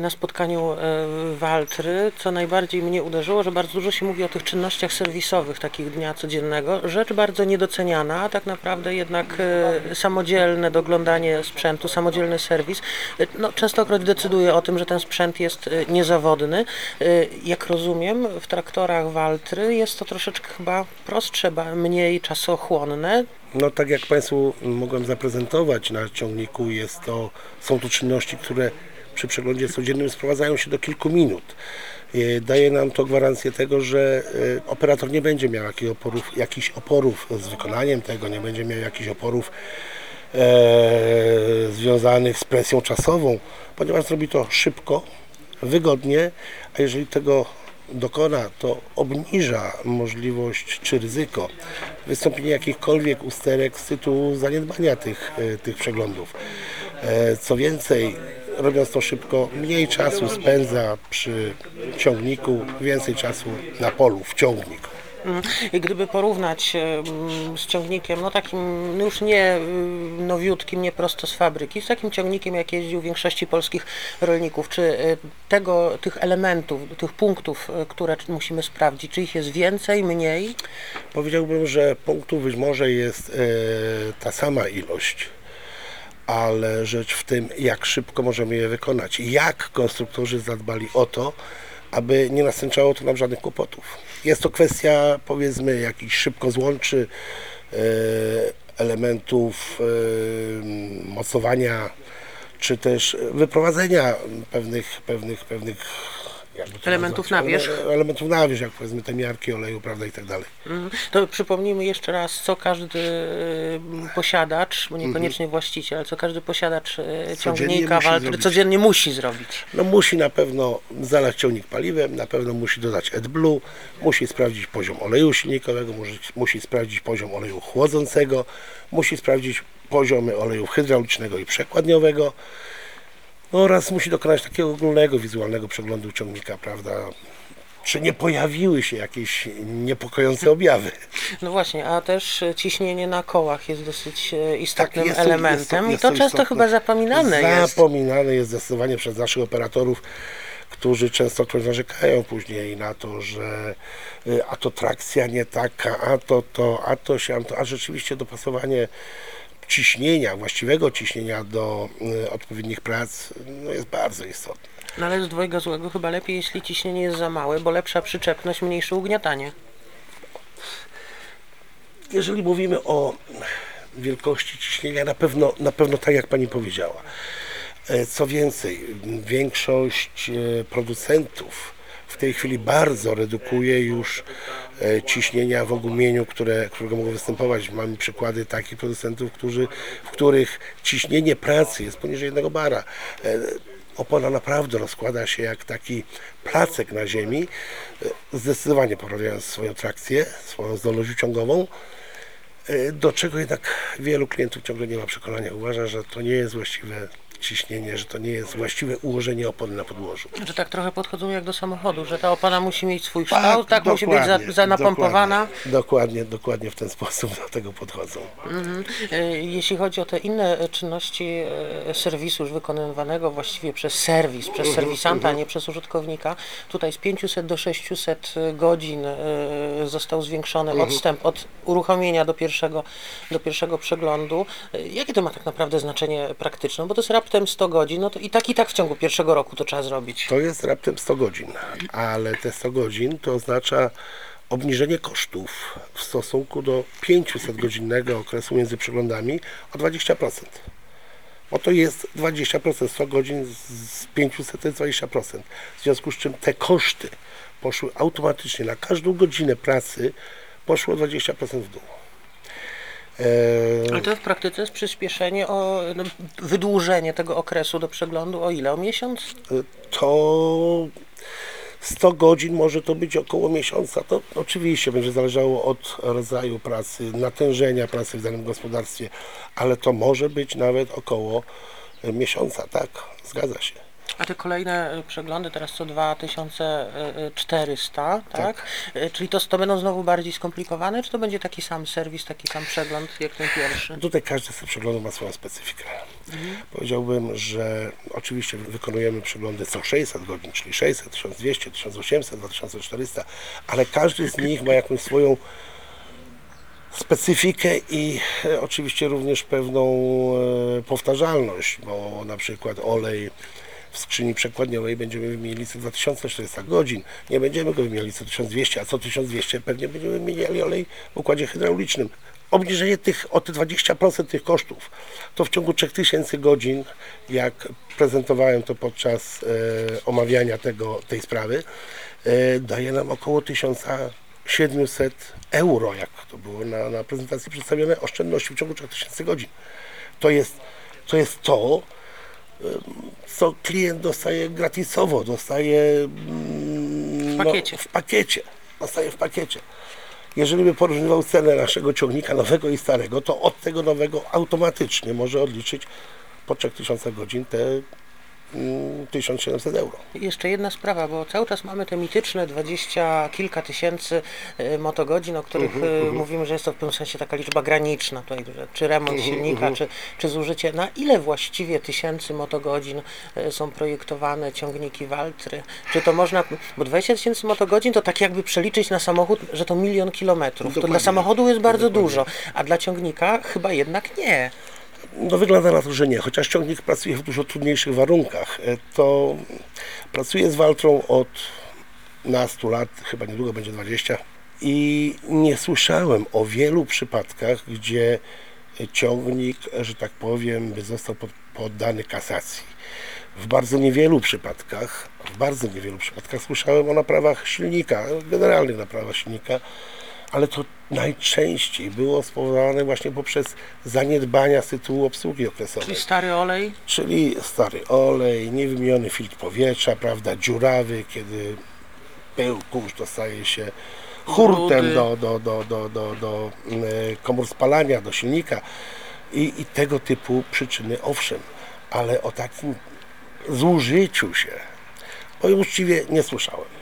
Na spotkaniu e, Waltry, co najbardziej mnie uderzyło, że bardzo dużo się mówi o tych czynnościach serwisowych takich dnia codziennego. Rzecz bardzo niedoceniana, tak naprawdę jednak e, samodzielne doglądanie sprzętu, samodzielny serwis, e, no, częstokroć decyduje o tym, że ten sprzęt jest niezawodny. Jak rozumiem, w traktorach Waltry jest to troszeczkę chyba prostsze, mniej czasochłonne. No tak jak Państwu mogłem zaprezentować na ciągniku, jest to, są to czynności, które przy przeglądzie codziennym sprowadzają się do kilku minut. E, Daje nam to gwarancję tego, że e, operator nie będzie miał jakichś oporów, jakichś oporów z wykonaniem tego, nie będzie miał jakichś oporów e, związanych z presją czasową, ponieważ zrobi to szybko, wygodnie, a jeżeli tego dokona, to obniża możliwość czy ryzyko wystąpienia jakichkolwiek usterek z tytułu zaniedbania tych, e, tych przeglądów. Co więcej, robiąc to szybko, mniej czasu spędza przy ciągniku, więcej czasu na polu, w ciągniku. Mm. I gdyby porównać z ciągnikiem, no takim no już nie nowiutkim, nie prosto z fabryki, z takim ciągnikiem, jak jeździł w większości polskich rolników, czy e, tego, tych elementów, tych punktów, e, które musimy sprawdzić, czy ich jest więcej, mniej? Powiedziałbym, że punktów być może jest e, ta sama ilość, ale rzecz w tym, jak szybko możemy je wykonać. Jak konstruktorzy zadbali o to, aby nie następczało to nam żadnych kłopotów. Jest to kwestia, powiedzmy, jakichś szybko złączy e, elementów e, mocowania, czy też wyprowadzenia pewnych, pewnych, pewnych jakby to Elementów na wierzch. ele- elementów na wierzch, jak powiedzmy te miarki oleju, prawda, i tak dalej. Mm. To przypomnijmy jeszcze raz, co każdy e, posiadacz, bo niekoniecznie właściciel, ale co każdy posiadacz e, ciągnika, zrobić. codziennie musi zrobić. No musi na pewno zalać ciągnik paliwem, na pewno musi dodać AdBlue, musi sprawdzić poziom oleju silnikowego, musi, musi sprawdzić poziom oleju chłodzącego, musi sprawdzić poziomy oleju hydraulicznego i przekładniowego oraz musi dokonać takiego ogólnego wizualnego przeglądu ciągnika, prawda? Czy nie pojawiły się jakieś niepokojące objawy? No właśnie, a też ciśnienie na kołach jest dosyć e, istotnym Tak, jest elementem jest to- i jest to to często istotne. chyba zapominane jest. Zapominane jest zdecydowanie przez naszych operatorów, którzy często narzekają później na to, że y, a to trakcja nie taka, a to to, a to się, a to, a rzeczywiście dopasowanie ciśnienia, właściwego ciśnienia do y, odpowiednich prac no, jest bardzo istotne. No ale z dwojga złego chyba lepiej, jeśli ciśnienie jest za małe, bo lepsza przyczepność, mniejsze ugniatanie. Jeżeli mówimy o wielkości ciśnienia, na pewno, na pewno tak jak Pani powiedziała. E, Co więcej, większość e, producentów w tej chwili bardzo redukuje już ciśnienia w ogumieniu, które, którego mogą występować. Mamy przykłady takich producentów, którzy, w których ciśnienie pracy jest poniżej jednego bara. E, Opona naprawdę rozkłada się jak taki placek na ziemi, e, zdecydowanie poprawiając swoją trakcję, swoją zdolność uciągową. E, Do czego jednak wielu klientów ciągle nie ma przekonania. Uważa, że to nie jest właściwe ciśnienie, że to nie jest właściwe ułożenie opony na podłożu. Że tak trochę podchodzą jak do samochodu, że ta opona musi mieć swój kształt, tak, musi być za, napompowana. Dokładnie, dokładnie, dokładnie w ten sposób do tego podchodzą. E, Jeśli chodzi o te inne czynności e, serwisu już wykonywanego właściwie przez serwis, przez Mhm, serwisanta, a nie przez użytkownika, tutaj z 500 do 600 godzin e, został zwiększony Mhm. odstęp od uruchomienia do pierwszego, do pierwszego przeglądu. Jakie to ma tak naprawdę znaczenie praktyczne? Bo to jest raptem 100 godzin, no to i tak i tak w ciągu pierwszego roku to trzeba zrobić. To jest raptem 100 godzin, ale te 100 godzin to oznacza obniżenie kosztów w stosunku do 500 godzinnego okresu między przeglądami o 20%. Bo to jest 20%, 100 godzin z- z 500 to jest 20%. W związku z czym te koszty poszły automatycznie na każdą godzinę pracy poszło o 20% w dół. Eee, Ale to w praktyce jest przyspieszenie, o, no, wydłużenie tego okresu do przeglądu o ile? O miesiąc? to 100 godzin może to być około miesiąca. To oczywiście będzie zależało od rodzaju pracy, natężenia pracy w danym gospodarstwie, ale to może być nawet około e, miesiąca, tak, zgadza się. A te kolejne y, przeglądy teraz co 2400, tak? Y, Czyli to, to będą znowu bardziej skomplikowane, czy to będzie taki sam serwis, taki sam przegląd jak ten pierwszy? Tutaj każdy z tych przeglądów ma swoją specyfikę. Powiedziałbym, że oczywiście wykonujemy przeglądy co 600 godzin, czyli 600, 1200, 1800, 2400, ale każdy z nich ma jakąś swoją specyfikę i e, oczywiście również pewną e, powtarzalność, bo na przykład olej w skrzyni przekładniowej będziemy wymieniali co 2400 godzin, nie będziemy go wymieniali co 1200, a co 1200 pewnie będziemy wymieniali olej w układzie hydraulicznym. Obniżenie tych o te 20% tych kosztów, to w ciągu 3000 godzin, jak prezentowałem to podczas e, omawiania tego, tej sprawy, e, daje nam około 1700 euro, jak to było na, na prezentacji przedstawione, oszczędności w ciągu 3000 godzin. To jest to, jest to co klient dostaje gratisowo, dostaje mm, W pakiecie. No, w pakiecie. Dostaje w pakiecie. Jeżeli by porównywał cenę naszego ciągnika nowego i starego, to od tego nowego automatycznie może odliczyć po 3000 godzin te 1700 euro. Jeszcze jedna sprawa, bo cały czas mamy te mityczne dwadzieścia kilka tysięcy e, motogodzin, o których e, mówimy, że jest to w pewnym sensie taka liczba graniczna, tutaj, czy remont silnika, czy, czy zużycie. Na ile właściwie tysięcy motogodzin e, są projektowane ciągniki Waltry? Czy to można, bo 20 tysięcy motogodzin to tak jakby przeliczyć na samochód, że to milion kilometrów. To dla Dokładnie. samochodu jest bardzo Dokładnie. dużo, a dla ciągnika chyba jednak nie. No wygląda na to, że nie, chociaż ciągnik pracuje w dużo trudniejszych warunkach. E, To pracuję z Waltrą od nastu lat, chyba niedługo będzie 20 i nie słyszałem o wielu przypadkach, gdzie ciągnik, że tak powiem, by został pod, poddany kasacji. W bardzo niewielu przypadkach, w bardzo niewielu przypadkach słyszałem o naprawach silnika, generalnych naprawach silnika, ale to najczęściej było spowodowane właśnie poprzez zaniedbania z tytułu obsługi okresowej. Czyli stary olej, Czyli stary olej, niewymieniony filtr powietrza, prawda, dziurawy, kiedy pył, kurz dostaje się hurtem do, do, do, do, do, do mm, komór spalania, do silnika I, i tego typu przyczyny, owszem, ale o takim zużyciu się, powiem uczciwie, nie słyszałem.